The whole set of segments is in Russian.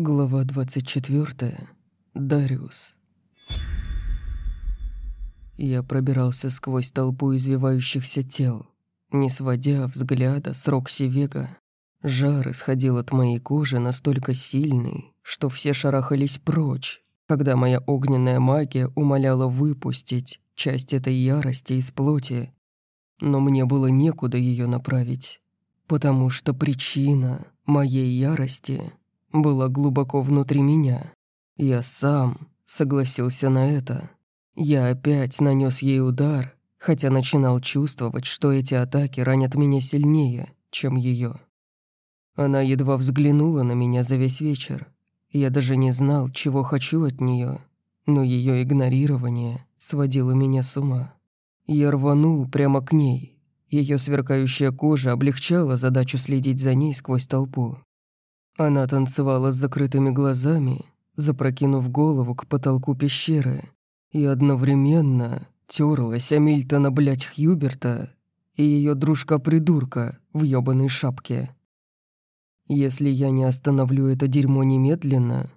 Глава 24. Дариус. Я пробирался сквозь толпу извивающихся тел, не сводя взгляда с Рокси Вега. Жар исходил от моей кожи настолько сильный, что все шарахались прочь, когда моя огненная магия умоляла выпустить часть этой ярости из плоти. Но мне было некуда ее направить, потому что причина моей ярости была глубоко внутри меня. Я сам согласился на это. Я опять нанес ей удар, хотя начинал чувствовать, что эти атаки ранят меня сильнее, чем ее. Она едва взглянула на меня за весь вечер. Я даже не знал, чего хочу от нее, но ее игнорирование сводило меня с ума. Я рванул прямо к ней. Ее сверкающая кожа облегчала задачу следить за ней сквозь толпу. Она танцевала с закрытыми глазами, запрокинув голову к потолку пещеры, и одновременно терлась о Мильтона, блядь, Хьюберта и ее дружка-придурка в ёбаной шапке. Если я не остановлю это дерьмо немедленно,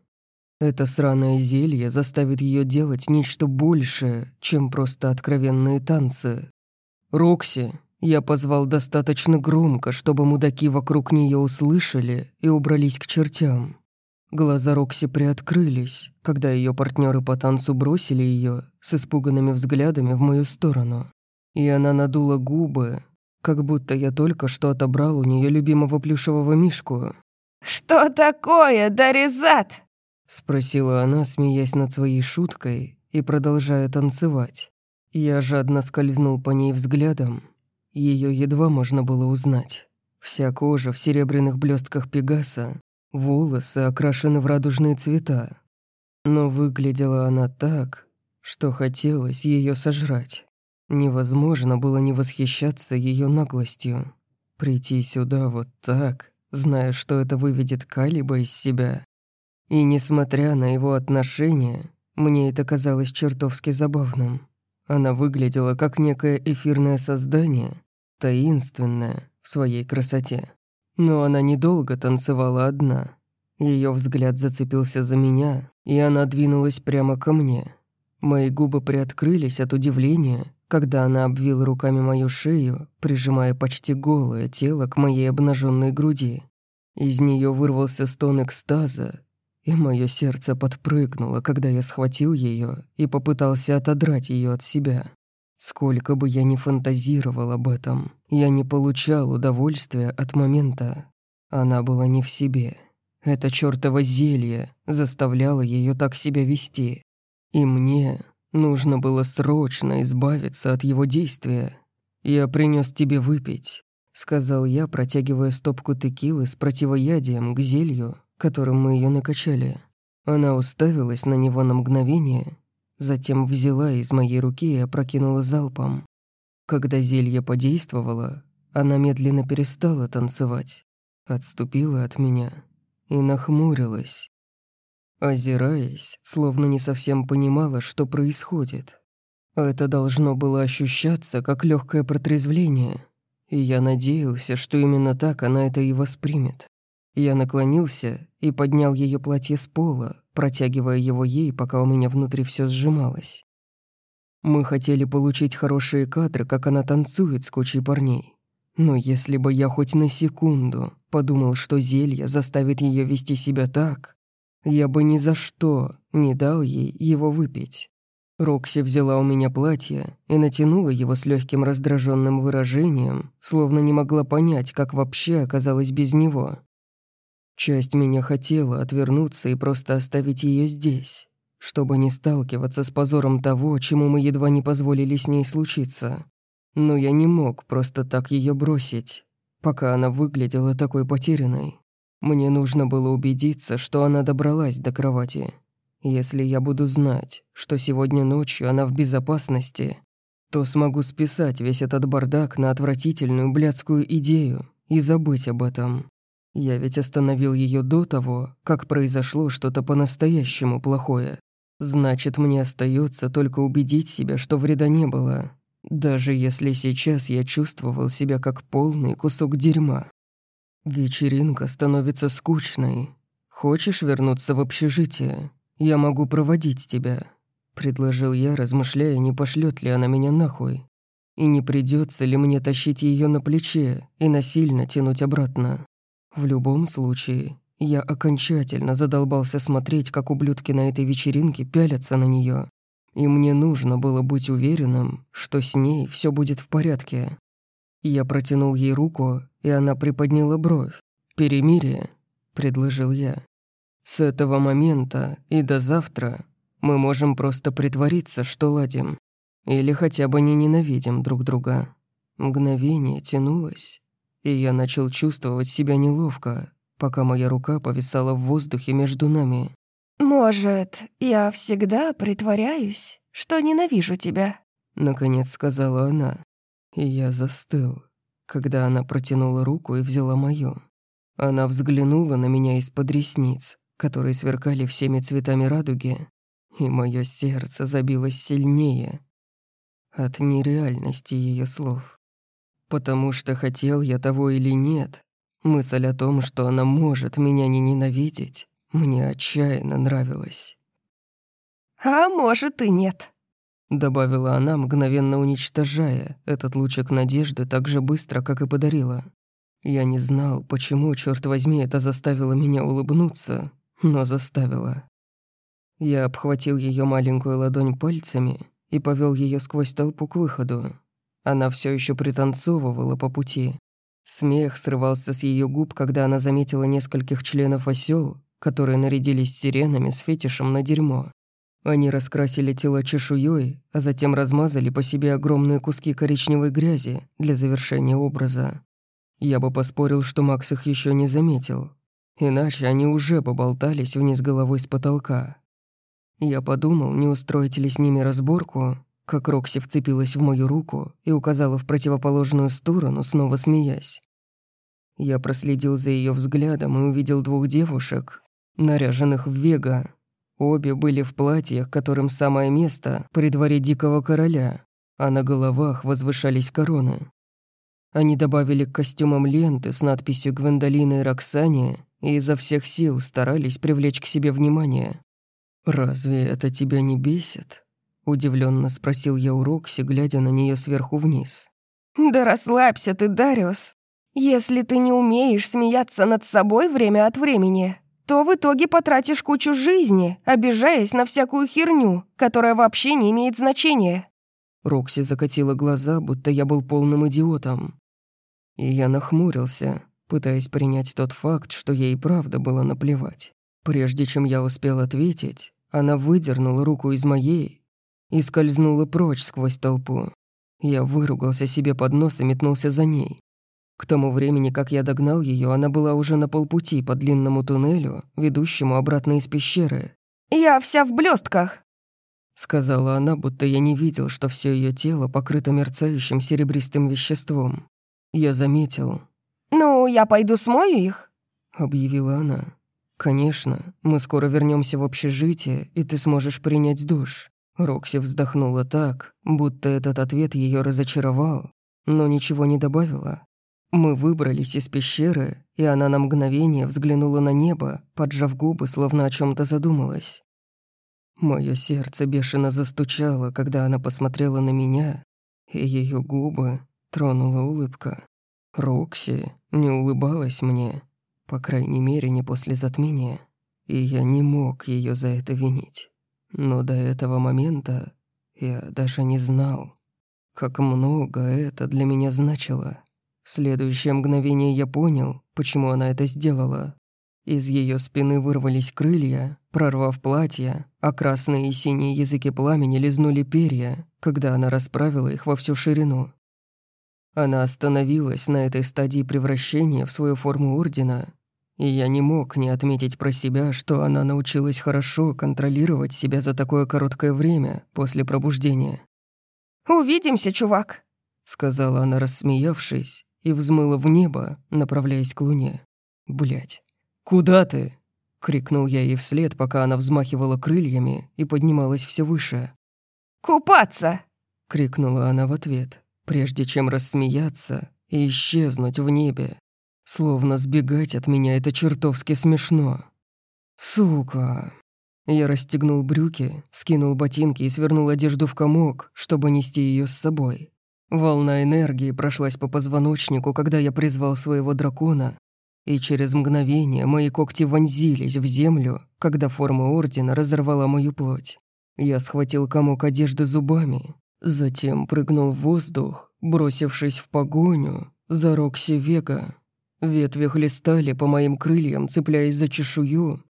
это сраное зелье заставит ее делать нечто большее, чем просто откровенные танцы. «Рокси!» Я позвал достаточно громко, чтобы мудаки вокруг нее услышали и убрались к чертям. Глаза Рокси приоткрылись, когда ее партнеры по танцу бросили ее с испуганными взглядами в мою сторону. И она надула губы, как будто я только что отобрал у нее любимого плюшевого мишку. «Что такое, Даризат?» — спросила она, смеясь над своей шуткой и продолжая танцевать. Я жадно скользнул по ней взглядом, ее едва можно было узнать. Вся кожа в серебряных блестках Пегаса, волосы окрашены в радужные цвета. Но выглядела она так, что хотелось ее сожрать. Невозможно было не восхищаться ее наглостью. Прийти сюда вот так, зная, что это выведет Калиба из себя. И несмотря на его отношение, мне это казалось чертовски забавным. Она выглядела как некое эфирное создание, таинственное в своей красоте. Но она недолго танцевала одна. Ее взгляд зацепился за меня, и она двинулась прямо ко мне. Мои губы приоткрылись от удивления, когда она обвила руками мою шею, прижимая почти голое тело к моей обнаженной груди. Из нее вырвался стон экстаза, и мое сердце подпрыгнуло, когда я схватил ее и попытался отодрать ее от себя. Сколько бы я ни фантазировал об этом, я не получал удовольствия от момента. Она была не в себе. Это чёртово зелье заставляло ее так себя вести. И мне нужно было срочно избавиться от его действия. «Я принес тебе выпить», — сказал я, протягивая стопку текилы с противоядием к зелью, которым мы ее накачали. Она уставилась на него на мгновение, затем взяла из моей руки и опрокинула залпом. Когда зелье подействовало, она медленно перестала танцевать, отступила от меня и нахмурилась, озираясь, словно не совсем понимала, что происходит. Это должно было ощущаться как легкое протрезвление, и я надеялся, что именно так она это и воспримет. Я наклонился и поднял ее платье с пола, протягивая его ей, пока у меня внутри все сжималось. Мы хотели получить хорошие кадры, как она танцует с кучей парней. Но если бы я хоть на секунду подумал, что зелье заставит ее вести себя так, я бы ни за что не дал ей его выпить. Рокси взяла у меня платье и натянула его с легким раздраженным выражением, словно не могла понять, как вообще оказалась без него. Часть меня хотела отвернуться и просто оставить ее здесь, чтобы не сталкиваться с позором того, чему мы едва не позволили с ней случиться. Но я не мог просто так ее бросить, пока она выглядела такой потерянной. Мне нужно было убедиться, что она добралась до кровати. Если я буду знать, что сегодня ночью она в безопасности, то смогу списать весь этот бардак на отвратительную блядскую идею и забыть об этом. Я ведь остановил ее до того, как произошло что-то по-настоящему плохое. Значит, мне остается только убедить себя, что вреда не было. Даже если сейчас я чувствовал себя как полный кусок дерьма. Вечеринка становится скучной. «Хочешь вернуться в общежитие? Я могу проводить тебя», — предложил я, размышляя, не пошлет ли она меня нахуй. И не придется ли мне тащить ее на плече и насильно тянуть обратно. В любом случае, я окончательно задолбался смотреть, как ублюдки на этой вечеринке пялятся на нее, и мне нужно было быть уверенным, что с ней все будет в порядке. Я протянул ей руку, и она приподняла бровь. «Перемирие», — предложил я. «С этого момента и до завтра мы можем просто притвориться, что ладим. Или хотя бы не ненавидим друг друга». Мгновение тянулось, и я начал чувствовать себя неловко, пока моя рука повисала в воздухе между нами. «Может, я всегда притворяюсь, что ненавижу тебя?» Наконец сказала она. И я застыл, когда она протянула руку и взяла мою. Она взглянула на меня из-под ресниц, которые сверкали всеми цветами радуги, и мое сердце забилось сильнее от нереальности ее слов. Потому что хотел я того или нет, мысль о том, что она может меня не ненавидеть, мне отчаянно нравилась. «А может и нет», — добавила она, мгновенно уничтожая этот лучик надежды так же быстро, как и подарила. Я не знал, почему, черт возьми, это заставило меня улыбнуться, но заставило. Я обхватил ее маленькую ладонь пальцами и повел ее сквозь толпу к выходу. Она все еще пританцовывала по пути. Смех срывался с ее губ, когда она заметила нескольких членов осел, которые нарядились сиренами с фетишем на дерьмо. Они раскрасили тело чешуей, а затем размазали по себе огромные куски коричневой грязи для завершения образа. Я бы поспорил, что Макс их еще не заметил. Иначе они уже поболтались вниз головой с потолка. Я подумал, не устроить ли с ними разборку, как Рокси вцепилась в мою руку и указала в противоположную сторону, снова смеясь. Я проследил за ее взглядом и увидел двух девушек, наряженных в вега. Обе были в платьях, которым самое место при дворе дикого короля, а на головах возвышались короны. Они добавили к костюмам ленты с надписью «Гвендолина и Роксане» и изо всех сил старались привлечь к себе внимание. «Разве это тебя не бесит?» — удивленно спросил я у Рокси, глядя на нее сверху вниз. «Да расслабься ты, Дариус. Если ты не умеешь смеяться над собой время от времени, то в итоге потратишь кучу жизни, обижаясь на всякую херню, которая вообще не имеет значения». Рокси закатила глаза, будто я был полным идиотом. И я нахмурился, пытаясь принять тот факт, что ей правда было наплевать. Прежде чем я успел ответить, она выдернула руку из моей и скользнула прочь сквозь толпу. Я выругался себе под нос и метнулся за ней. К тому времени, как я догнал ее, она была уже на полпути по длинному туннелю, ведущему обратно из пещеры. «Я вся в блестках, сказала она, будто я не видел, что все ее тело покрыто мерцающим серебристым веществом. Я заметил. «Ну, я пойду смою их», — объявила она. «Конечно, мы скоро вернемся в общежитие, и ты сможешь принять душ». Рокси вздохнула так, будто этот ответ ее разочаровал, но ничего не добавила. Мы выбрались из пещеры, и она на мгновение взглянула на небо, поджав губы, словно о чем то задумалась. Мое сердце бешено застучало, когда она посмотрела на меня, и ее губы тронула улыбка. Рокси не улыбалась мне, по крайней мере, не после затмения, и я не мог ее за это винить. Но до этого момента я даже не знал, как много это для меня значило. В следующее мгновение я понял, почему она это сделала. Из ее спины вырвались крылья, прорвав платье, а красные и синие языки пламени лизнули перья, когда она расправила их во всю ширину. Она остановилась на этой стадии превращения в свою форму ордена, и я не мог не отметить про себя, что она научилась хорошо контролировать себя за такое короткое время после пробуждения. «Увидимся, чувак», — сказала она, рассмеявшись, и взмыла в небо, направляясь к луне. Блять. «Куда ты?» — крикнул я ей вслед, пока она взмахивала крыльями и поднималась все выше. «Купаться!» — крикнула она в ответ, прежде чем рассмеяться и исчезнуть в небе. Словно сбегать от меня — это чертовски смешно. Сука. Я расстегнул брюки, скинул ботинки и свернул одежду в комок, чтобы нести ее с собой. Волна энергии прошлась по позвоночнику, когда я призвал своего дракона, и через мгновение мои когти вонзились в землю, когда форма ордена разорвала мою плоть. Я схватил комок одежды зубами, затем прыгнул в воздух, бросившись в погоню за Рокси Вега. Ветви хлестали по моим крыльям, цепляясь за чешую,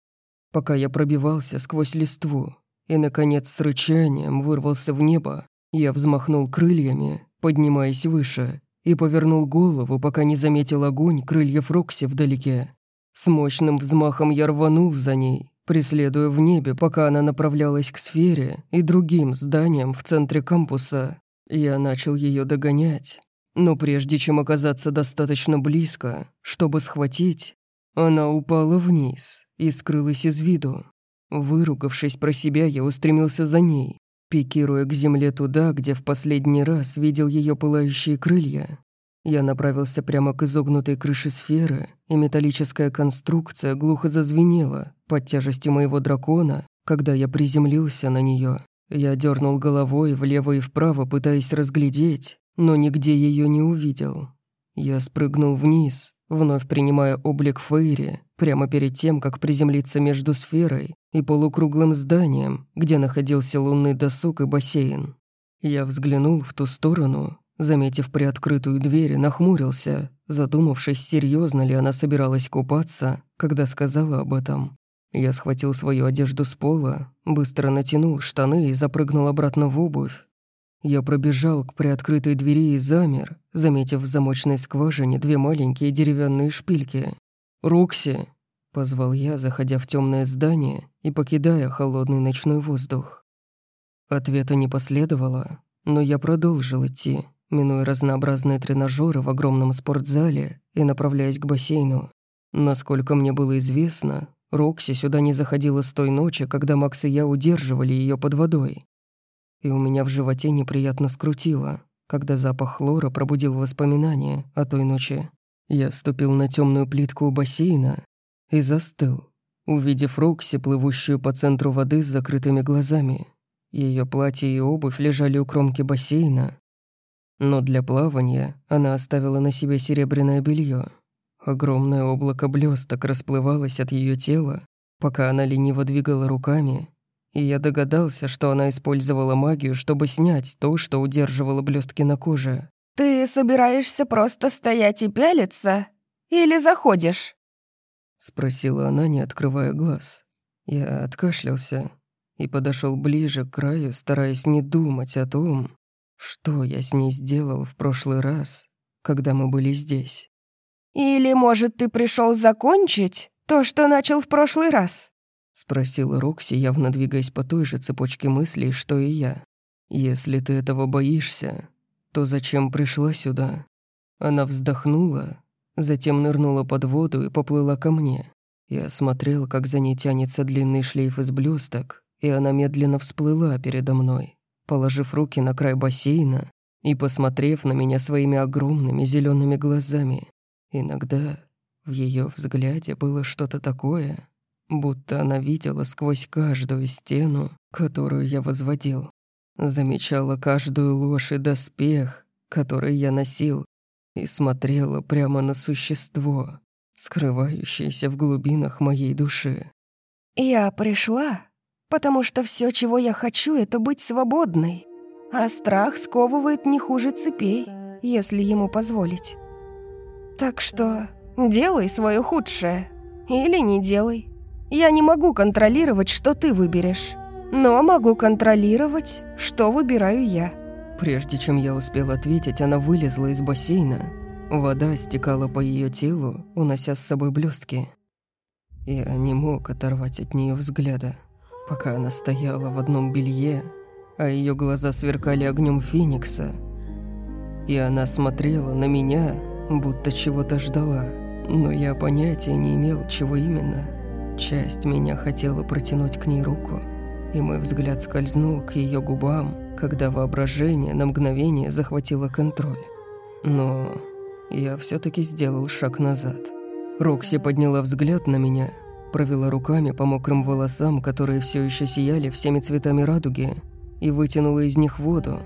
пока я пробивался сквозь листву, и, наконец, с рычанием вырвался в небо. Я взмахнул крыльями, поднимаясь выше, и повернул голову, пока не заметил огонь крыльев Рокси вдалеке. С мощным взмахом я рванул за ней, преследуя в небе, пока она направлялась к сфере и другим зданиям в центре кампуса. Я начал ее догонять, но прежде чем оказаться достаточно близко, чтобы схватить, она упала вниз и скрылась из виду. Выругавшись про себя, я устремился за ней, пикируя к земле туда, где в последний раз видел ее пылающие крылья. Я направился прямо к изогнутой крыше сферы, и металлическая конструкция глухо зазвенела под тяжестью моего дракона, когда я приземлился на нее. Я дернул головой влево и вправо, пытаясь разглядеть, но нигде ее не увидел. Я спрыгнул вниз, вновь принимая облик Фейри, прямо перед тем, как приземлиться между сферой и полукруглым зданием, где находился лунный досуг и бассейн. Я взглянул в ту сторону, заметив приоткрытую дверь, нахмурился, задумавшись, серьезно ли она собиралась купаться, когда сказала об этом. Я схватил свою одежду с пола, быстро натянул штаны и запрыгнул обратно в обувь, я пробежал к приоткрытой двери и замер, заметив в замочной скважине две маленькие деревянные шпильки. «Рокси!» — позвал я, заходя в темное здание и покидая холодный ночной воздух. Ответа не последовало, но я продолжил идти, минуя разнообразные тренажеры в огромном спортзале и направляясь к бассейну. Насколько мне было известно, Рокси сюда не заходила с той ночи, когда Макс и я удерживали ее под водой и у меня в животе неприятно скрутило, когда запах хлора пробудил воспоминания о той ночи. Я ступил на темную плитку у бассейна и застыл, увидев Рокси, плывущую по центру воды с закрытыми глазами. Ее платье и обувь лежали у кромки бассейна, но для плавания она оставила на себе серебряное белье. Огромное облако блесток расплывалось от ее тела, пока она лениво двигала руками и я догадался, что она использовала магию, чтобы снять то, что удерживало блестки на коже. «Ты собираешься просто стоять и пялиться? Или заходишь?» Спросила она, не открывая глаз. Я откашлялся и подошел ближе к краю, стараясь не думать о том, что я с ней сделал в прошлый раз, когда мы были здесь. «Или, может, ты пришел закончить то, что начал в прошлый раз?» — спросила Рокси, явно двигаясь по той же цепочке мыслей, что и я. «Если ты этого боишься, то зачем пришла сюда?» Она вздохнула, затем нырнула под воду и поплыла ко мне. Я смотрел, как за ней тянется длинный шлейф из блесток, и она медленно всплыла передо мной, положив руки на край бассейна и посмотрев на меня своими огромными зелеными глазами. Иногда в ее взгляде было что-то такое, будто она видела сквозь каждую стену, которую я возводил. Замечала каждую ложь и доспех, который я носил, и смотрела прямо на существо, скрывающееся в глубинах моей души. «Я пришла, потому что все, чего я хочу, это быть свободной, а страх сковывает не хуже цепей, если ему позволить. Так что делай свое худшее или не делай». Я не могу контролировать, что ты выберешь, но могу контролировать, что выбираю я». Прежде чем я успел ответить, она вылезла из бассейна. Вода стекала по ее телу, унося с собой блестки. Я не мог оторвать от нее взгляда, пока она стояла в одном белье, а ее глаза сверкали огнем феникса. И она смотрела на меня, будто чего-то ждала, но я понятия не имел, чего именно. Часть меня хотела протянуть к ней руку, и мой взгляд скользнул к ее губам, когда воображение на мгновение захватило контроль. Но я все таки сделал шаг назад. Рокси подняла взгляд на меня, провела руками по мокрым волосам, которые все еще сияли всеми цветами радуги, и вытянула из них воду.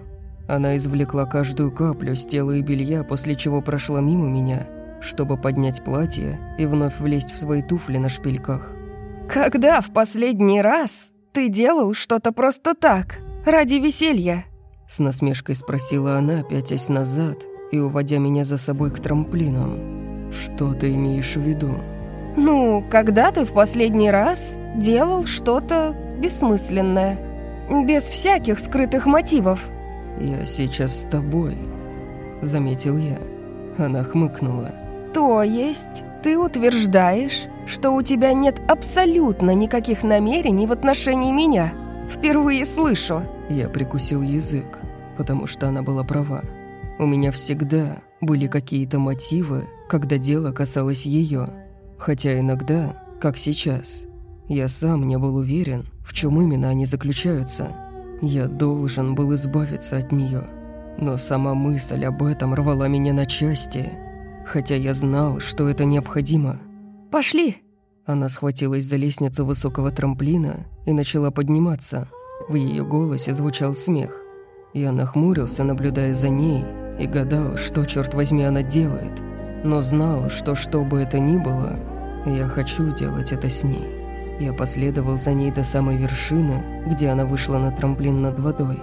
Она извлекла каждую каплю с тела и белья, после чего прошла мимо меня, чтобы поднять платье и вновь влезть в свои туфли на шпильках. «Когда в последний раз ты делал что-то просто так, ради веселья?» С насмешкой спросила она, пятясь назад и уводя меня за собой к трамплинам. «Что ты имеешь в виду?» «Ну, когда ты в последний раз делал что-то бессмысленное, без всяких скрытых мотивов?» «Я сейчас с тобой», — заметил я. Она хмыкнула. «То есть ты утверждаешь, что у тебя нет абсолютно никаких намерений в отношении меня? Впервые слышу». Я прикусил язык, потому что она была права. У меня всегда были какие-то мотивы, когда дело касалось ее. Хотя иногда, как сейчас, я сам не был уверен, в чем именно они заключаются. Я должен был избавиться от нее. Но сама мысль об этом рвала меня на части, хотя я знал, что это необходимо. «Пошли!» Она схватилась за лестницу высокого трамплина и начала подниматься. В ее голосе звучал смех. Я нахмурился, наблюдая за ней, и гадал, что, черт возьми, она делает. Но знал, что что бы это ни было, я хочу делать это с ней. Я последовал за ней до самой вершины, где она вышла на трамплин над водой.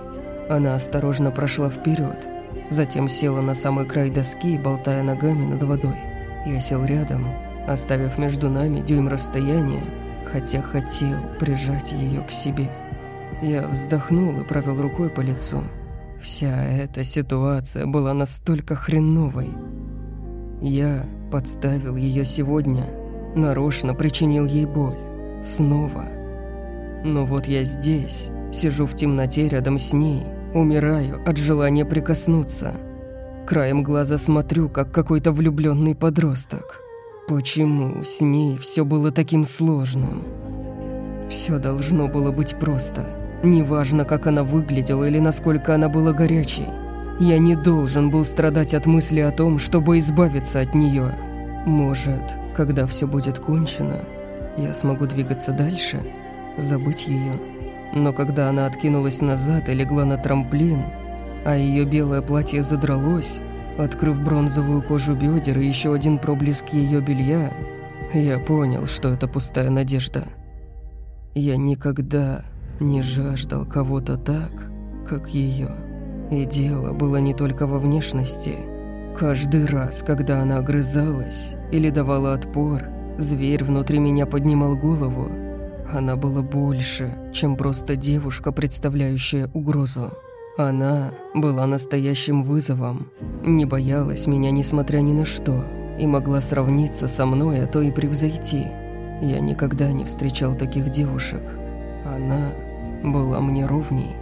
Она осторожно прошла вперед, затем села на самый край доски, болтая ногами над водой. Я сел рядом, оставив между нами дюйм расстояния, хотя хотел прижать ее к себе. Я вздохнул и провел рукой по лицу. Вся эта ситуация была настолько хреновой. Я подставил ее сегодня, нарочно причинил ей боль. Снова. Но вот я здесь, сижу в темноте рядом с ней, умираю от желания прикоснуться. Краем глаза смотрю, как какой-то влюбленный подросток. Почему с ней все было таким сложным? Все должно было быть просто. Неважно, как она выглядела или насколько она была горячей. Я не должен был страдать от мысли о том, чтобы избавиться от нее. Может, когда все будет кончено, я смогу двигаться дальше, забыть ее. Но когда она откинулась назад и легла на трамплин, а ее белое платье задралось, открыв бронзовую кожу бедер и еще один проблеск ее белья, я понял, что это пустая надежда. Я никогда не жаждал кого-то так, как ее. И дело было не только во внешности. Каждый раз, когда она огрызалась или давала отпор, Зверь внутри меня поднимал голову. Она была больше, чем просто девушка, представляющая угрозу. Она была настоящим вызовом, не боялась меня несмотря ни на что, и могла сравниться со мной, а то и превзойти. Я никогда не встречал таких девушек. Она была мне ровней.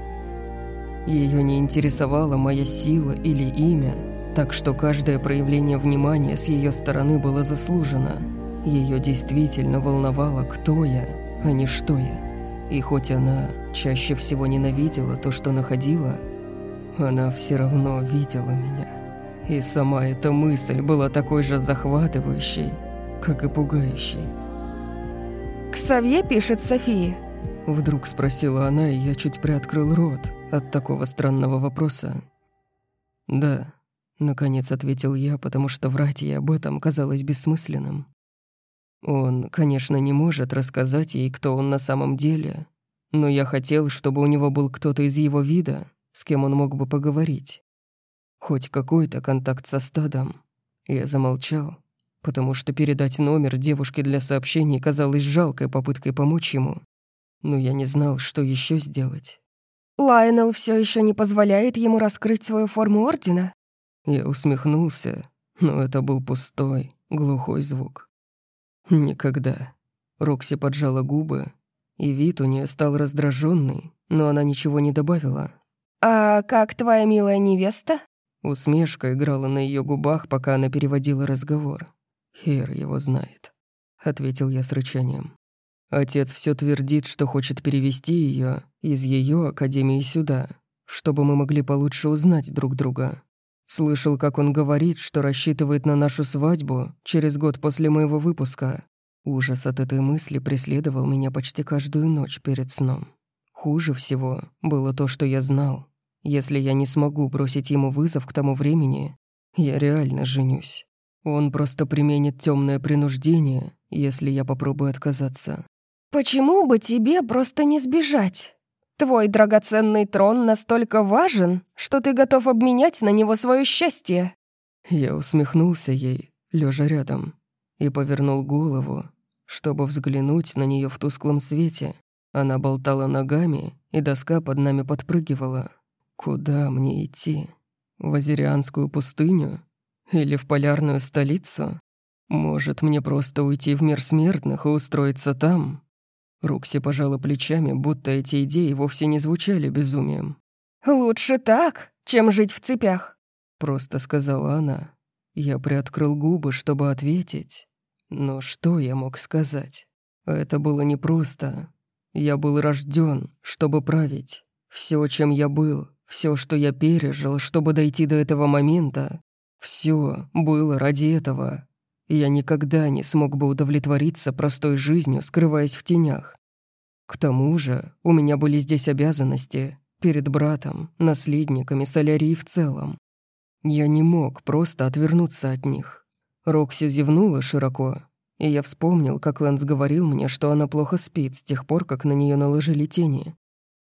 Ее не интересовала моя сила или имя, так что каждое проявление внимания с ее стороны было заслужено – ее действительно волновало, кто я, а не что я. И хоть она чаще всего ненавидела то, что находила, она все равно видела меня. И сама эта мысль была такой же захватывающей, как и пугающей. «Ксавье пишет Софии?» Вдруг спросила она, и я чуть приоткрыл рот от такого странного вопроса. «Да», — наконец ответил я, потому что врать ей об этом казалось бессмысленным. Он, конечно, не может рассказать ей, кто он на самом деле, но я хотел, чтобы у него был кто-то из его вида, с кем он мог бы поговорить. Хоть какой-то контакт со стадом. Я замолчал, потому что передать номер девушке для сообщений казалось жалкой попыткой помочь ему. Но я не знал, что еще сделать. Лайонел все еще не позволяет ему раскрыть свою форму ордена? Я усмехнулся, но это был пустой, глухой звук. «Никогда». Рокси поджала губы, и вид у нее стал раздраженный, но она ничего не добавила. «А как твоя милая невеста?» Усмешка играла на ее губах, пока она переводила разговор. «Хер его знает», — ответил я с рычанием. «Отец все твердит, что хочет перевести ее из ее академии сюда, чтобы мы могли получше узнать друг друга. Слышал, как он говорит, что рассчитывает на нашу свадьбу через год после моего выпуска. Ужас от этой мысли преследовал меня почти каждую ночь перед сном. Хуже всего было то, что я знал. Если я не смогу бросить ему вызов к тому времени, я реально женюсь. Он просто применит темное принуждение, если я попробую отказаться. «Почему бы тебе просто не сбежать? Твой драгоценный трон настолько важен, что ты готов обменять на него свое счастье». Я усмехнулся ей, лежа рядом, и повернул голову, чтобы взглянуть на нее в тусклом свете. Она болтала ногами, и доска под нами подпрыгивала. Куда мне идти? В Азерианскую пустыню? Или в полярную столицу? Может, мне просто уйти в мир смертных и устроиться там? Рукси пожала плечами, будто эти идеи вовсе не звучали безумием. «Лучше так, чем жить в цепях», — просто сказала она. Я приоткрыл губы, чтобы ответить. Но что я мог сказать? Это было непросто. Я был рожден, чтобы править. Все, чем я был, все, что я пережил, чтобы дойти до этого момента, все было ради этого. Я никогда не смог бы удовлетвориться простой жизнью, скрываясь в тенях. К тому же у меня были здесь обязанности перед братом, наследниками, солярии в целом. Я не мог просто отвернуться от них. Рокси зевнула широко, и я вспомнил, как Лэнс говорил мне, что она плохо спит с тех пор, как на нее наложили тени.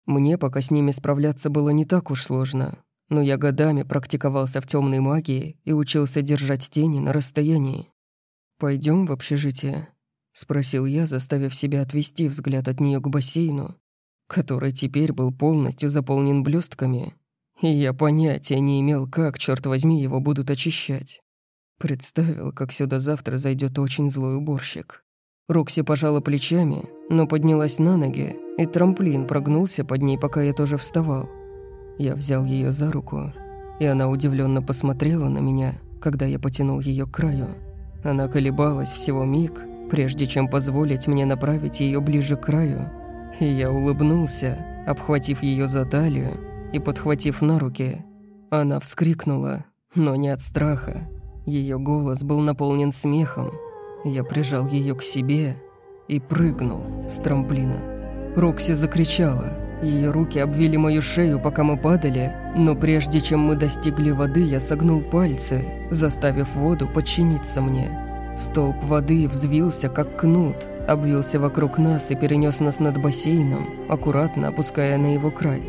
Мне пока с ними справляться было не так уж сложно, но я годами практиковался в темной магии и учился держать тени на расстоянии. Пойдем в общежитие?» — спросил я, заставив себя отвести взгляд от нее к бассейну, который теперь был полностью заполнен блестками, и я понятия не имел, как, черт возьми, его будут очищать. Представил, как сюда завтра зайдет очень злой уборщик. Рокси пожала плечами, но поднялась на ноги, и трамплин прогнулся под ней, пока я тоже вставал. Я взял ее за руку, и она удивленно посмотрела на меня, когда я потянул ее к краю. Она колебалась всего миг, прежде чем позволить мне направить ее ближе к краю. И я улыбнулся, обхватив ее за талию и подхватив на руки. Она вскрикнула, но не от страха. Ее голос был наполнен смехом. Я прижал ее к себе и прыгнул с трамплина. Рокси закричала. Ее руки обвили мою шею, пока мы падали, но прежде чем мы достигли воды, я согнул пальцы, заставив воду подчиниться мне. Столб воды взвился, как кнут, обвился вокруг нас и перенес нас над бассейном, аккуратно опуская на его край.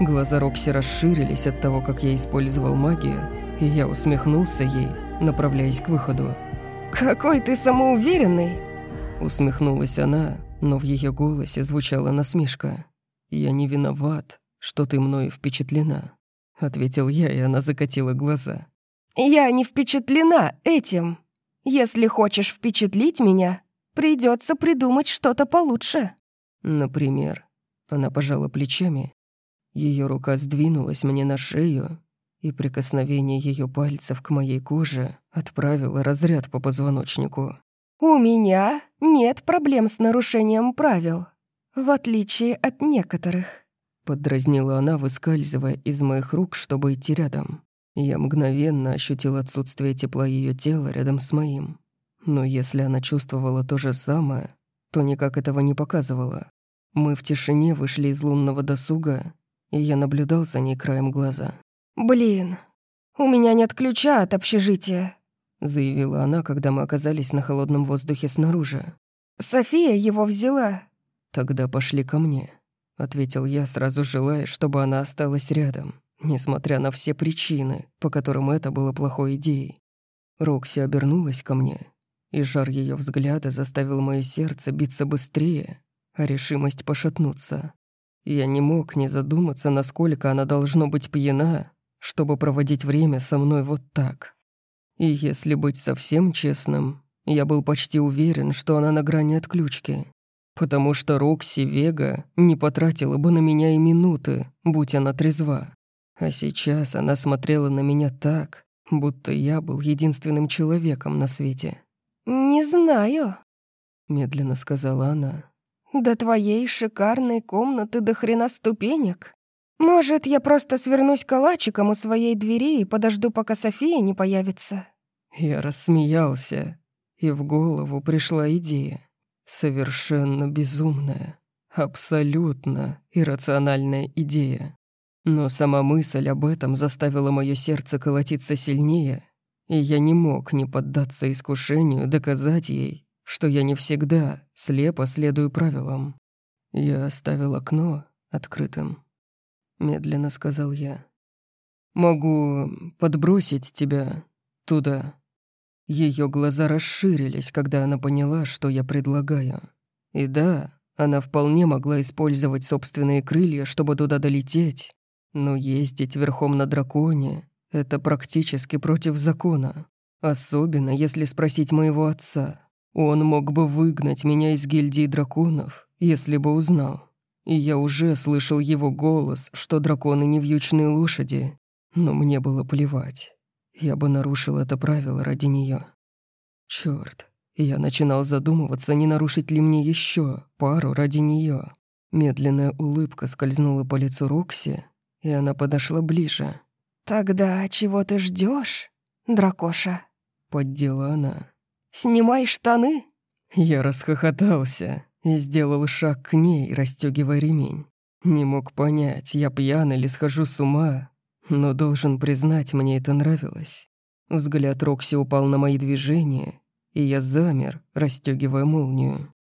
Глаза Рокси расширились от того, как я использовал магию, и я усмехнулся ей, направляясь к выходу. «Какой ты самоуверенный!» Усмехнулась она, но в ее голосе звучала насмешка. «Я не виноват, что ты мною впечатлена», — ответил я, и она закатила глаза. «Я не впечатлена этим. Если хочешь впечатлить меня, придется придумать что-то получше». «Например?» Она пожала плечами. Ее рука сдвинулась мне на шею, и прикосновение ее пальцев к моей коже отправило разряд по позвоночнику. «У меня нет проблем с нарушением правил», в отличие от некоторых». Поддразнила она, выскальзывая из моих рук, чтобы идти рядом. Я мгновенно ощутил отсутствие тепла ее тела рядом с моим. Но если она чувствовала то же самое, то никак этого не показывала. Мы в тишине вышли из лунного досуга, и я наблюдал за ней краем глаза. «Блин, у меня нет ключа от общежития», заявила она, когда мы оказались на холодном воздухе снаружи. «София его взяла. «Тогда пошли ко мне», — ответил я, сразу желая, чтобы она осталась рядом, несмотря на все причины, по которым это было плохой идеей. Рокси обернулась ко мне, и жар ее взгляда заставил мое сердце биться быстрее, а решимость пошатнуться. Я не мог не задуматься, насколько она должно быть пьяна, чтобы проводить время со мной вот так. И если быть совсем честным, я был почти уверен, что она на грани отключки потому что Рокси Вега не потратила бы на меня и минуты, будь она трезва. А сейчас она смотрела на меня так, будто я был единственным человеком на свете. «Не знаю», — медленно сказала она. «До твоей шикарной комнаты до хрена ступенек. Может, я просто свернусь калачиком у своей двери и подожду, пока София не появится?» Я рассмеялся. и в голову пришла идея. Совершенно безумная, абсолютно иррациональная идея. Но сама мысль об этом заставила мое сердце колотиться сильнее, и я не мог не поддаться искушению доказать ей, что я не всегда слепо следую правилам. Я оставил окно открытым. Медленно сказал я. «Могу подбросить тебя туда». Ее глаза расширились, когда она поняла, что я предлагаю. И да, она вполне могла использовать собственные крылья, чтобы туда долететь, но ездить верхом на драконе — это практически против закона. Особенно, если спросить моего отца. Он мог бы выгнать меня из гильдии драконов, если бы узнал. И я уже слышал его голос, что драконы не вьючные лошади, но мне было плевать. Я бы нарушил это правило ради нее. Черт, я начинал задумываться, не нарушить ли мне еще пару ради нее. Медленная улыбка скользнула по лицу Рокси, и она подошла ближе. «Тогда чего ты ждешь, дракоша?» Поддела она. «Снимай штаны!» Я расхохотался и сделал шаг к ней, расстегивая ремень. Не мог понять, я пьян или схожу с ума, но должен признать, мне это нравилось. Взгляд Рокси упал на мои движения, и я замер, расстегивая молнию.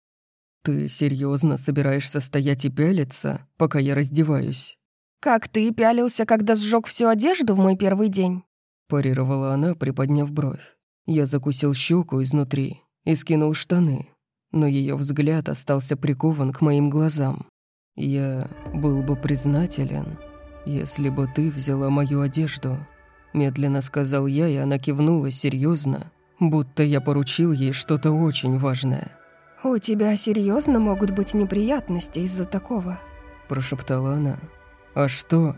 «Ты серьезно собираешься стоять и пялиться, пока я раздеваюсь?» «Как ты пялился, когда сжег всю одежду в мой первый день?» Парировала она, приподняв бровь. Я закусил щеку изнутри и скинул штаны, но ее взгляд остался прикован к моим глазам. «Я был бы признателен, если бы ты взяла мою одежду», медленно сказал я, и она кивнула серьезно, будто я поручил ей что-то очень важное. «У тебя серьезно могут быть неприятности из-за такого?» прошептала она. «А что?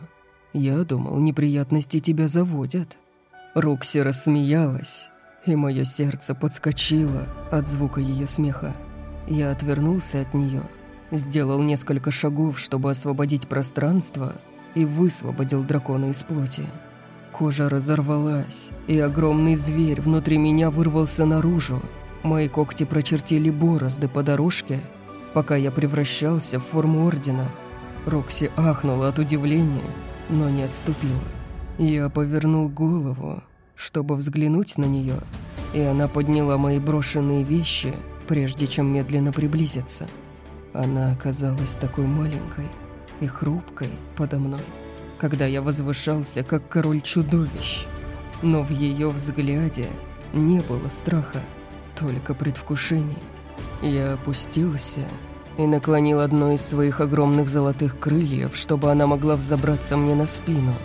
Я думал, неприятности тебя заводят». Рокси рассмеялась, и мое сердце подскочило от звука ее смеха. Я отвернулся от нее, сделал несколько шагов, чтобы освободить пространство, и высвободил дракона из плоти. Кожа разорвалась, и огромный зверь внутри меня вырвался наружу. Мои когти прочертили борозды по дорожке, пока я превращался в форму ордена. Рокси ахнула от удивления, но не отступила. Я повернул голову, чтобы взглянуть на нее, и она подняла мои брошенные вещи, прежде чем медленно приблизиться. Она оказалась такой маленькой и хрупкой подо мной, когда я возвышался, как король чудовищ. Но в ее взгляде не было страха, только предвкушение. Я опустился и наклонил одно из своих огромных золотых крыльев, чтобы она могла взобраться мне на спину –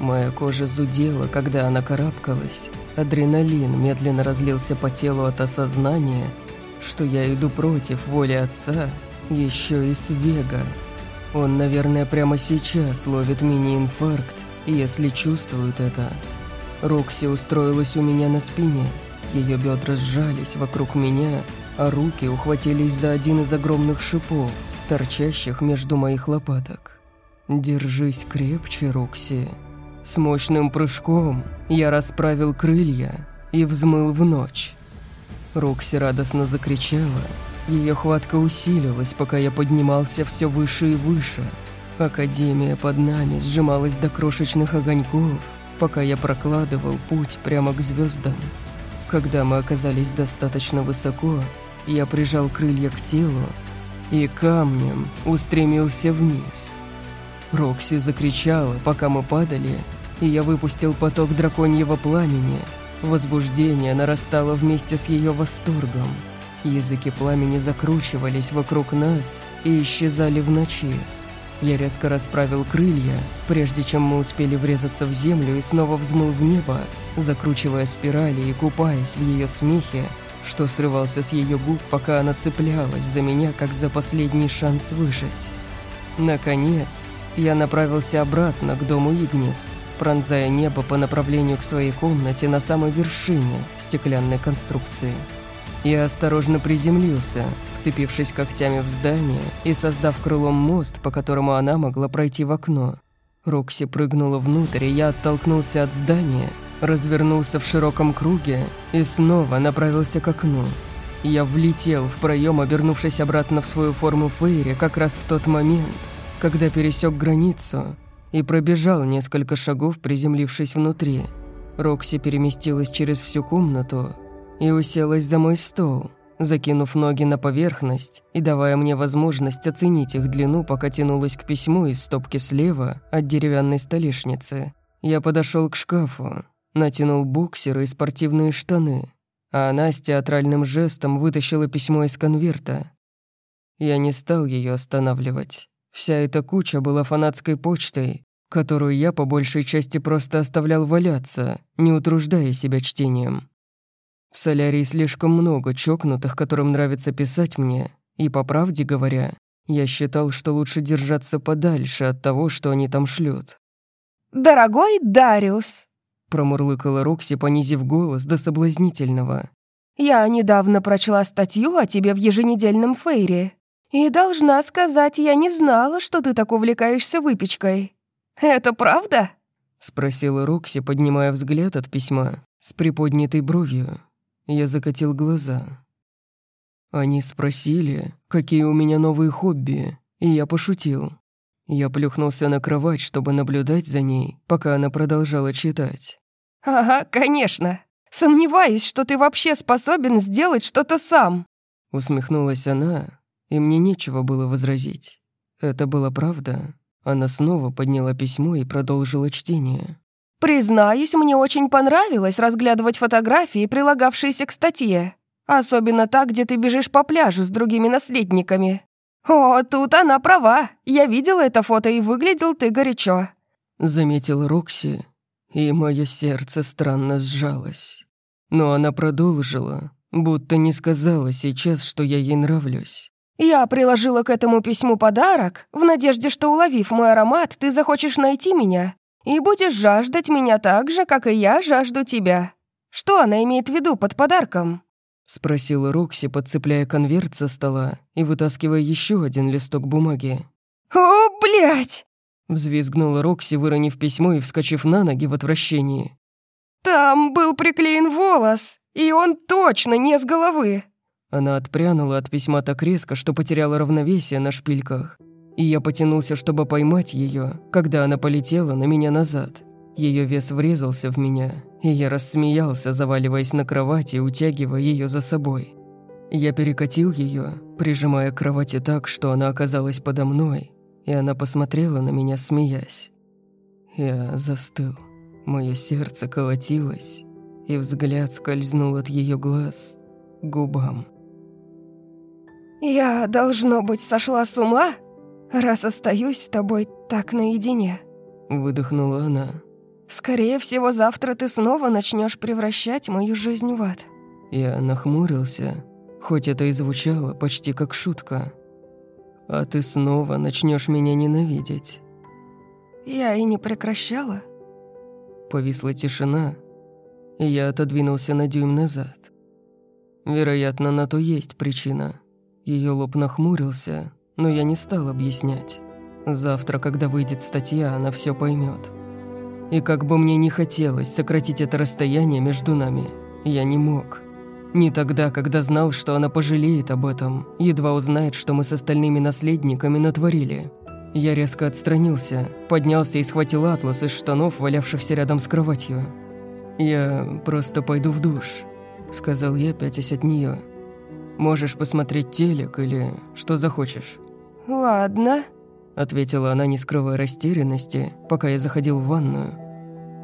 Моя кожа зудела, когда она карабкалась. Адреналин медленно разлился по телу от осознания, что я иду против воли отца, еще и с Вега. Он, наверное, прямо сейчас ловит мини-инфаркт, если чувствует это. Рокси устроилась у меня на спине. Ее бедра сжались вокруг меня, а руки ухватились за один из огромных шипов, торчащих между моих лопаток. «Держись крепче, Рокси», с мощным прыжком я расправил крылья и взмыл в ночь. Рокси радостно закричала. Ее хватка усилилась, пока я поднимался все выше и выше. Академия под нами сжималась до крошечных огоньков, пока я прокладывал путь прямо к звездам. Когда мы оказались достаточно высоко, я прижал крылья к телу и камнем устремился вниз. Рокси закричала, пока мы падали, и я выпустил поток драконьего пламени. Возбуждение нарастало вместе с ее восторгом. Языки пламени закручивались вокруг нас и исчезали в ночи. Я резко расправил крылья, прежде чем мы успели врезаться в землю и снова взмыл в небо, закручивая спирали и купаясь в ее смехе, что срывался с ее губ, пока она цеплялась за меня, как за последний шанс выжить. Наконец, я направился обратно к дому Игнис, пронзая небо по направлению к своей комнате на самой вершине стеклянной конструкции. Я осторожно приземлился, вцепившись когтями в здание и создав крылом мост, по которому она могла пройти в окно. Рокси прыгнула внутрь, и я оттолкнулся от здания развернулся в широком круге и снова направился к окну. Я влетел в проем, обернувшись обратно в свою форму Фейри как раз в тот момент, когда пересек границу и пробежал несколько шагов, приземлившись внутри. Рокси переместилась через всю комнату и уселась за мой стол, закинув ноги на поверхность и давая мне возможность оценить их длину, пока тянулась к письму из стопки слева от деревянной столешницы. Я подошел к шкафу, натянул боксеры и спортивные штаны, а она с театральным жестом вытащила письмо из конверта. Я не стал ее останавливать. Вся эта куча была фанатской почтой, которую я по большей части просто оставлял валяться, не утруждая себя чтением. В солярии слишком много чокнутых, которым нравится писать мне, и, по правде говоря, я считал, что лучше держаться подальше от того, что они там шлют. «Дорогой Дариус», промурлыкала Рокси, понизив голос до соблазнительного. «Я недавно прочла статью о тебе в еженедельном Фейре. И должна сказать, я не знала, что ты так увлекаешься выпечкой. Это правда?» Спросила Рокси, поднимая взгляд от письма с приподнятой бровью. Я закатил глаза. Они спросили, какие у меня новые хобби, и я пошутил. Я плюхнулся на кровать, чтобы наблюдать за ней, пока она продолжала читать. «Ага, конечно. Сомневаюсь, что ты вообще способен сделать что-то сам». Усмехнулась она, и мне нечего было возразить. Это была правда. Она снова подняла письмо и продолжила чтение. «Признаюсь, мне очень понравилось разглядывать фотографии, прилагавшиеся к статье. Особенно так, где ты бежишь по пляжу с другими наследниками. О, тут она права. Я видела это фото, и выглядел ты горячо». Заметила Рокси, и мое сердце странно сжалось. Но она продолжила, будто не сказала сейчас, что я ей нравлюсь. «Я приложила к этому письму подарок, в надежде, что, уловив мой аромат, ты захочешь найти меня и будешь жаждать меня так же, как и я жажду тебя. Что она имеет в виду под подарком?» Спросила Рокси, подцепляя конверт со стола и вытаскивая еще один листок бумаги. «О, блядь!» Взвизгнула Рокси, выронив письмо и вскочив на ноги в отвращении. «Там был приклеен волос, и он точно не с головы!» Она отпрянула от письма так резко, что потеряла равновесие на шпильках. И я потянулся, чтобы поймать ее, когда она полетела на меня назад. Ее вес врезался в меня, и я рассмеялся, заваливаясь на кровати утягивая ее за собой. Я перекатил ее, прижимая к кровати так, что она оказалась подо мной, и она посмотрела на меня, смеясь. Я застыл. Мое сердце колотилось, и взгляд скользнул от ее глаз к губам. «Я, должно быть, сошла с ума, раз остаюсь с тобой так наедине», — выдохнула она. «Скорее всего, завтра ты снова начнешь превращать мою жизнь в ад». Я нахмурился, хоть это и звучало почти как шутка а ты снова начнешь меня ненавидеть». «Я и не прекращала». Повисла тишина, и я отодвинулся на дюйм назад. Вероятно, на то есть причина. Ее лоб нахмурился, но я не стал объяснять. Завтра, когда выйдет статья, она все поймет. И как бы мне не хотелось сократить это расстояние между нами, я не мог. Не тогда, когда знал, что она пожалеет об этом, едва узнает, что мы с остальными наследниками натворили. Я резко отстранился, поднялся и схватил атлас из штанов, валявшихся рядом с кроватью. «Я просто пойду в душ», — сказал я, пятясь от нее. «Можешь посмотреть телек или что захочешь». «Ладно», — ответила она, не скрывая растерянности, пока я заходил в ванную.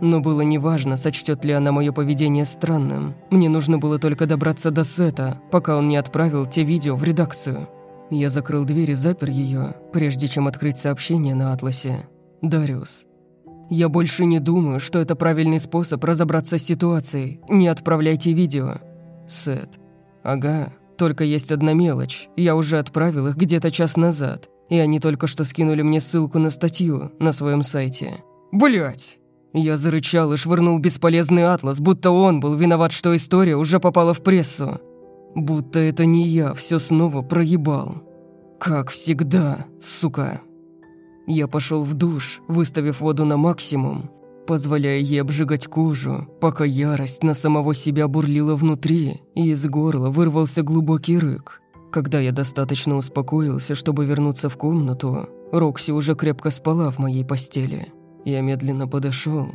Но было неважно, сочтет ли она мое поведение странным. Мне нужно было только добраться до сета, пока он не отправил те видео в редакцию. Я закрыл дверь и запер ее, прежде чем открыть сообщение на Атласе. «Дариус, я больше не думаю, что это правильный способ разобраться с ситуацией. Не отправляйте видео. Сет. Ага, только есть одна мелочь. Я уже отправил их где-то час назад, и они только что скинули мне ссылку на статью на своем сайте. Блять! Я зарычал и швырнул бесполезный атлас, будто он был виноват, что история уже попала в прессу. Будто это не я все снова проебал. Как всегда, сука. Я пошел в душ, выставив воду на максимум, позволяя ей обжигать кожу, пока ярость на самого себя бурлила внутри, и из горла вырвался глубокий рык. Когда я достаточно успокоился, чтобы вернуться в комнату, Рокси уже крепко спала в моей постели. Я медленно подошел,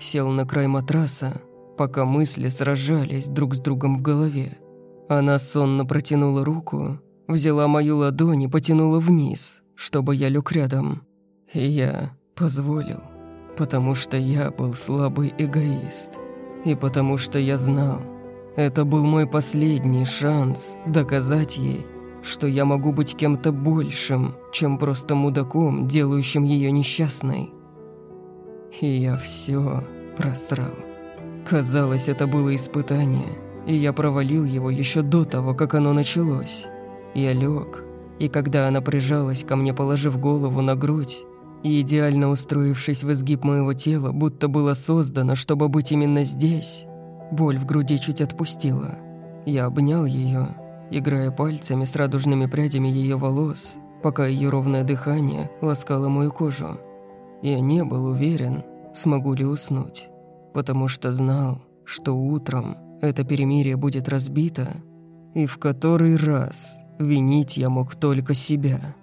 сел на край матраса, пока мысли сражались друг с другом в голове. Она сонно протянула руку, взяла мою ладонь и потянула вниз, чтобы я лег рядом. И я позволил, потому что я был слабый эгоист. И потому что я знал, это был мой последний шанс доказать ей, что я могу быть кем-то большим, чем просто мудаком, делающим ее несчастной. И я все просрал. Казалось, это было испытание, и я провалил его еще до того, как оно началось. Я лег, и когда она прижалась ко мне, положив голову на грудь, идеально устроившись в изгиб моего тела, будто было создано, чтобы быть именно здесь, боль в груди чуть отпустила. Я обнял ее, играя пальцами с радужными прядями ее волос, пока ее ровное дыхание ласкало мою кожу. Я не был уверен, смогу ли уснуть, потому что знал, что утром это перемирие будет разбито, и в который раз винить я мог только себя».